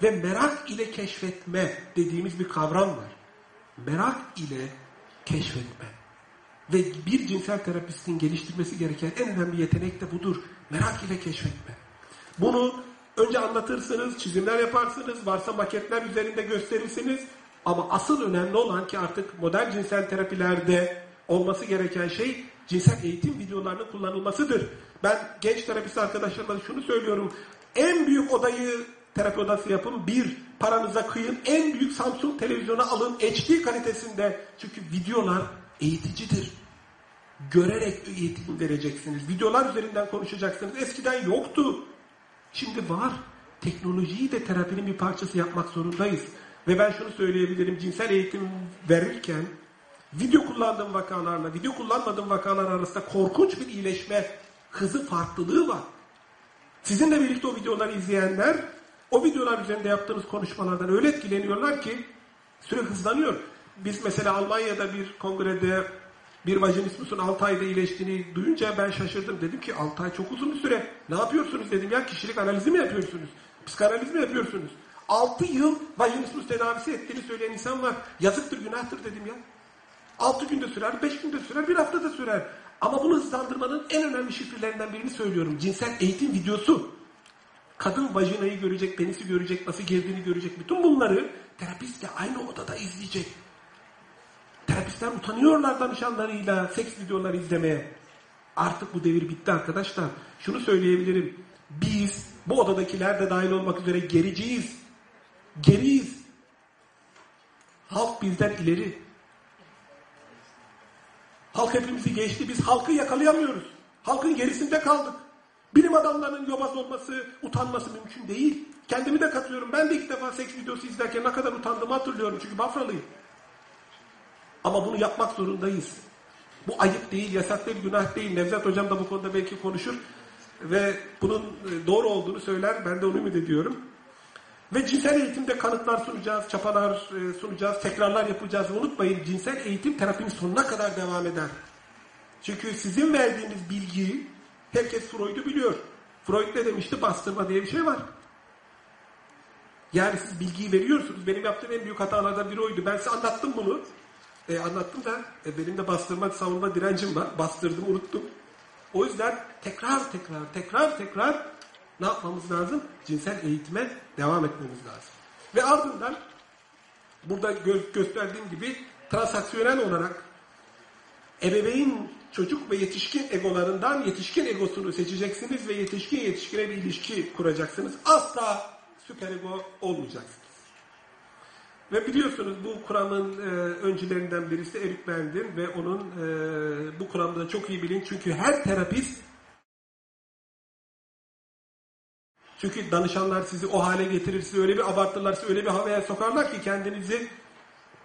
Ve merak ile keşfetme dediğimiz bir kavram var. Merak ile keşfetme. Ve bir cinsel terapistin geliştirmesi gereken en önemli yetenek de budur. Merak ile keşfetme. Bunu önce anlatırsınız, çizimler yaparsınız, varsa maketler üzerinde gösterirsiniz. Ama asıl önemli olan ki artık modern cinsel terapilerde olması gereken şey cinsel eğitim videolarının kullanılmasıdır. Ben genç terapist arkadaşlarıma şunu söylüyorum. En büyük odayı terapi odası yapın. Bir, paranıza kıyın. En büyük Samsung televizyona alın. HD kalitesinde. Çünkü videolar eğiticidir. Görerek eğitim vereceksiniz. Videolar üzerinden konuşacaksınız. Eskiden yoktu. Şimdi var. Teknolojiyi de terapinin bir parçası yapmak zorundayız. Ve ben şunu söyleyebilirim. Cinsel eğitim verirken video kullandığım vakalarla video kullanmadığım vakalar arasında korkunç bir iyileşme hızı farklılığı var. Sizinle birlikte o videoları izleyenler o videolar üzerinde yaptığınız konuşmalardan öyle etkileniyorlar ki süre hızlanıyor. Biz mesela Almanya'da bir kongrede bir vajinismusun 6 ayda iyileştiğini duyunca ben şaşırdım. Dedim ki 6 ay çok uzun bir süre. Ne yapıyorsunuz dedim ya kişilik analizi mi yapıyorsunuz? Psikanaliz mi yapıyorsunuz? 6 yıl vajinismus tedavisi ettiğini söyleyen insan var. Yazıktır günahtır dedim ya. 6 günde sürer, 5 günde sürer, bir haftada sürer. Ama bunu hızlandırmanın en önemli şifrelerinden birini söylüyorum. Cinsel eğitim videosu. Kadın vajinayı görecek, penisi görecek, nasıl girdiğini görecek. Bütün bunları terapist de aynı odada izleyecek. Terapistler utanıyorlar danışanlarıyla seks videoları izlemeye. Artık bu devir bitti arkadaşlar. Şunu söyleyebilirim. Biz bu odadakiler de dahil olmak üzere gericiyiz. Geriyiz. Halk bizden ileri. Halk hepimizi geçti. Biz halkı yakalayamıyoruz. Halkın gerisinde kaldık. Bilim adamlarının yobaz olması, utanması mümkün değil. Kendimi de katılıyorum. Ben de ilk defa seks videosu izlerken ne kadar utandığımı hatırlıyorum. Çünkü Bafralıyım. Ama bunu yapmak zorundayız. Bu ayıp değil, yasak değil, günah değil. Nevzat Hocam da bu konuda belki konuşur. Ve bunun doğru olduğunu söyler. Ben de onu ümit ediyorum. Ve cinsel eğitimde kanıtlar sunacağız, çapalar sunacağız, tekrarlar yapacağız. Unutmayın cinsel eğitim terapinin sonuna kadar devam eder. Çünkü sizin verdiğiniz bilgiyi herkes Freud'u biliyor. Freud ne demişti? Bastırma diye bir şey var. Yani siz bilgiyi veriyorsunuz. Benim yaptığım en büyük hatalardan biri oydu. Ben size anlattım bunu. E, anlattım da e, benim de bastırma, savunma direncim var. Bastırdım, unuttum. O yüzden tekrar tekrar, tekrar tekrar ne yapmamız lazım? Cinsel eğitime devam etmemiz lazım. Ve ardından burada gö gösterdiğim gibi transaksiyonel olarak ebeveyn çocuk ve yetişkin egolarından yetişkin egosunu seçeceksiniz ve yetişkin yetişkine bir ilişki kuracaksınız. Asla süper ego olmayacaksınız. Ve biliyorsunuz bu kuramın e, öncülerinden birisi Eric Bern'dir ve onun e, bu kuramda da çok iyi bilin. Çünkü her terapist Çünkü danışanlar sizi o hale getirir, sizi öyle bir abartırlar, sizi öyle bir havaya sokarlar ki kendinizi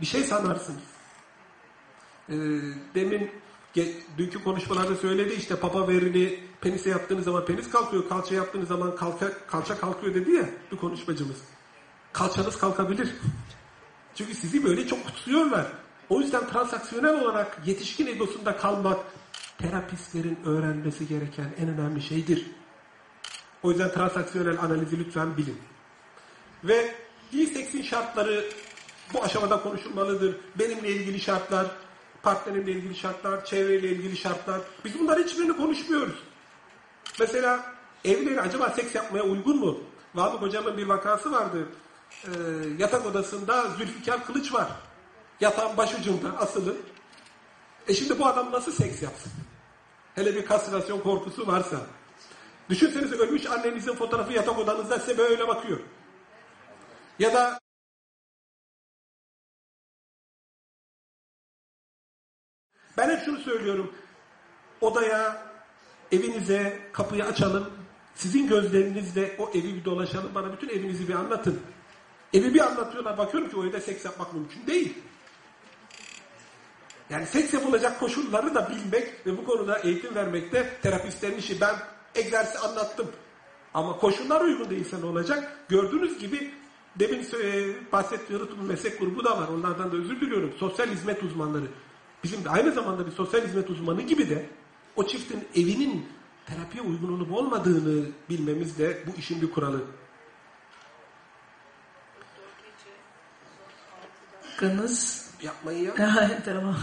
bir şey sanarsınız. Ee, demin dünkü konuşmalarda söyledi işte papa verini penise yaptığınız zaman penis kalkıyor, kalça yaptığınız zaman kalça, kalça kalkıyor dedi ya bir konuşmacımız. Kalçanız kalkabilir. [laughs] Çünkü sizi böyle çok kutsuyorlar. O yüzden transaksiyonel olarak yetişkin egosunda kalmak terapistlerin öğrenmesi gereken en önemli şeydir. O yüzden transaksiyonel analizi lütfen bilin. Ve seksin şartları bu aşamada konuşulmalıdır. Benimle ilgili şartlar, partnerimle ilgili şartlar, çevreyle ilgili şartlar. Biz bunların hiçbirini konuşmuyoruz. Mesela evlileri acaba seks yapmaya uygun mu? Vahap hocamın bir vakası vardı. Ee, yatak odasında Zülfikar Kılıç var. Yatağın başucunda asılı. E şimdi bu adam nasıl seks yapsın? Hele bir kastrasyon korkusu varsa. Düşünsenize ölmüş annenizin fotoğrafı yatak odanızda size böyle bakıyor. Ya da ben hep şunu söylüyorum. Odaya, evinize kapıyı açalım. Sizin gözlerinizle o evi bir dolaşalım. Bana bütün evinizi bir anlatın. Evi bir anlatıyorlar. Bakıyorum ki o evde seks yapmak mümkün değil. Yani seks yapılacak koşulları da bilmek ve bu konuda eğitim vermek de terapistlerin işi. Ben egzersiz anlattım. Ama koşullar uygun değilse ne olacak? Gördüğünüz gibi demin e, bahsettiğim bir meslek grubu da var. Onlardan da özür diliyorum. Sosyal hizmet uzmanları. Bizim de aynı zamanda bir sosyal hizmet uzmanı gibi de o çiftin evinin terapiye uygun olup olmadığını bilmemiz de bu işin bir kuralı. Hakkınız Yapmayı yap. [laughs] gayet tamam.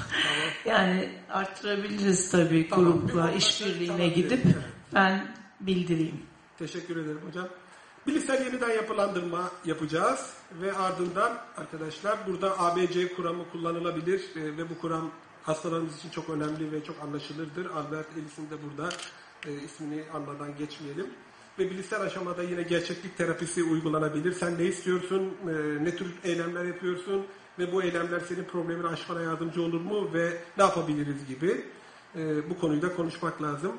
Yani arttırabiliriz tabii Tamam, grupla işbirliğine tamam, gidip evet. ben bildireyim. Teşekkür ederim hocam. Bilişsel yeniden yapılandırma yapacağız ve ardından arkadaşlar burada ABC kuramı kullanılabilir e, ve bu kuram hastalarımız için çok önemli ve çok anlaşılırdır. Albert Ellis'in de burada e, ismini anmadan geçmeyelim. Ve bilişsel aşamada yine gerçeklik terapisi uygulanabilir. Sen ne istiyorsun, e, ne tür eylemler yapıyorsun ve bu eylemler senin problemini aşmana yardımcı olur mu ve ne yapabiliriz gibi e, bu konuyu da konuşmak lazım.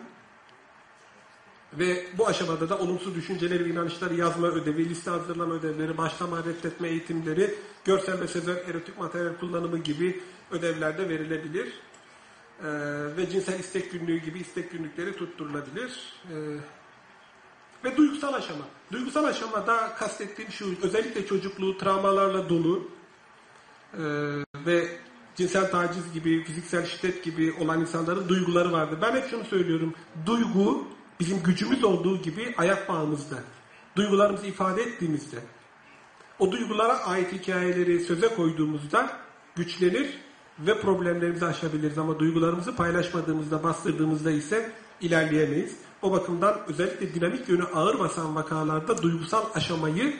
Ve bu aşamada da olumsuz düşünceleri, inançları yazma ödevi, liste hazırlama ödevleri, başlama reddetme eğitimleri, görsel ve sezer erotik materyal kullanımı gibi ödevler de verilebilir. Ee, ve cinsel istek günlüğü gibi istek günlükleri tutturulabilir. Ee, ve duygusal aşama. Duygusal aşamada kastettiğim şu, özellikle çocukluğu travmalarla dolu ee, ve cinsel taciz gibi, fiziksel şiddet gibi olan insanların duyguları vardır. Ben hep şunu söylüyorum. Duygu bizim gücümüz olduğu gibi ayak bağımızda. Duygularımızı ifade ettiğimizde, o duygulara ait hikayeleri söze koyduğumuzda güçlenir ve problemlerimizi aşabiliriz. Ama duygularımızı paylaşmadığımızda, bastırdığımızda ise ilerleyemeyiz. O bakımdan özellikle dinamik yönü ağır basan vakalarda duygusal aşamayı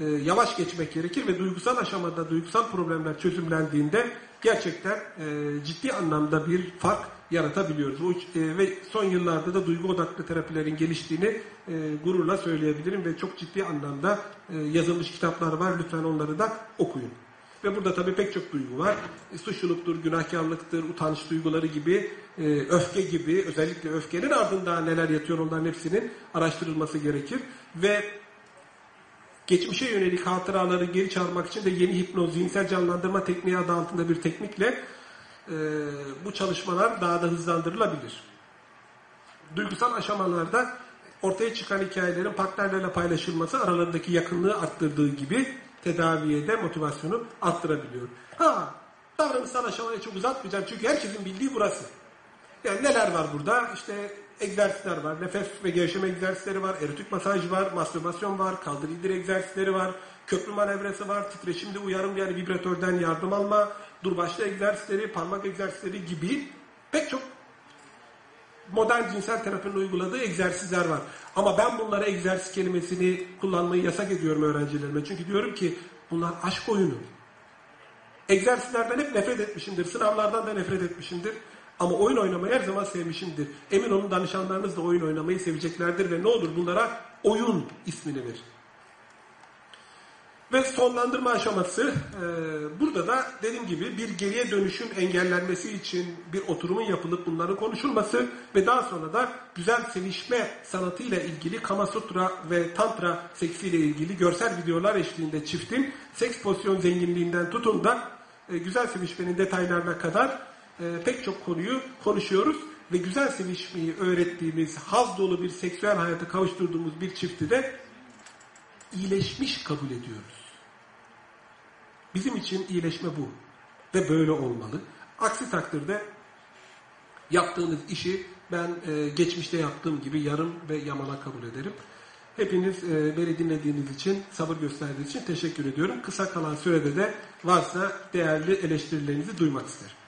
e, yavaş geçmek gerekir ve duygusal aşamada duygusal problemler çözümlendiğinde gerçekten e, ciddi anlamda bir fark yaratabiliyoruz. Bu, e, ve son yıllarda da duygu odaklı terapilerin geliştiğini e, gururla söyleyebilirim ve çok ciddi anlamda e, yazılmış kitaplar var. Lütfen onları da okuyun. Ve burada tabii pek çok duygu var. E, suçluluktur, günahkarlıktır, utanç duyguları gibi, e, öfke gibi, özellikle öfkenin ardında neler yatıyor onların hepsinin araştırılması gerekir. Ve geçmişe yönelik hatıraları geri çağırmak için de yeni hipnoz, zihinsel canlandırma tekniği adı altında bir teknikle e, bu çalışmalar daha da hızlandırılabilir. Duygusal aşamalarda ortaya çıkan hikayelerin partnerlerle paylaşılması aralarındaki yakınlığı arttırdığı gibi tedaviye de motivasyonu arttırabiliyor. Ha, davranışsal aşamaya çok uzatmayacağım çünkü herkesin bildiği burası. Yani neler var burada? İşte egzersizler var, nefes ve gevşeme egzersizleri var, erotik masaj var, mastürbasyon var, kaldır indir egzersizleri var, köprü manevrası var, titreşimde uyarım yani vibratörden yardım alma, dur başlı egzersizleri, parmak egzersizleri gibi pek çok modern cinsel terapinin uyguladığı egzersizler var. Ama ben bunlara egzersiz kelimesini kullanmayı yasak ediyorum öğrencilerime. Çünkü diyorum ki bunlar aşk oyunu. Egzersizlerden hep nefret etmişimdir. Sınavlardan da nefret etmişimdir. Ama oyun oynamayı her zaman sevmişimdir. Emin olun danışanlarınız da oyun oynamayı seveceklerdir ve ne olur bunlara oyun ismini verin. Ve sonlandırma aşaması e, burada da dediğim gibi bir geriye dönüşün engellenmesi için bir oturumun yapılıp bunların konuşulması ve daha sonra da güzel sevişme sanatıyla ilgili Kama Sutra ve Tantra seksiyle ilgili görsel videolar eşliğinde çiftin seks pozisyon zenginliğinden tutun da e, güzel sevişmenin detaylarına kadar e, pek çok konuyu konuşuyoruz ve güzel sevişmeyi öğrettiğimiz, haz dolu bir seksüel hayata kavuşturduğumuz bir çifti de iyileşmiş kabul ediyoruz. Bizim için iyileşme bu ve böyle olmalı. Aksi takdirde yaptığınız işi ben e, geçmişte yaptığım gibi yarım ve yamana kabul ederim. Hepiniz e, beni dinlediğiniz için, sabır gösterdiğiniz için teşekkür ediyorum. Kısa kalan sürede de varsa değerli eleştirilerinizi duymak isterim.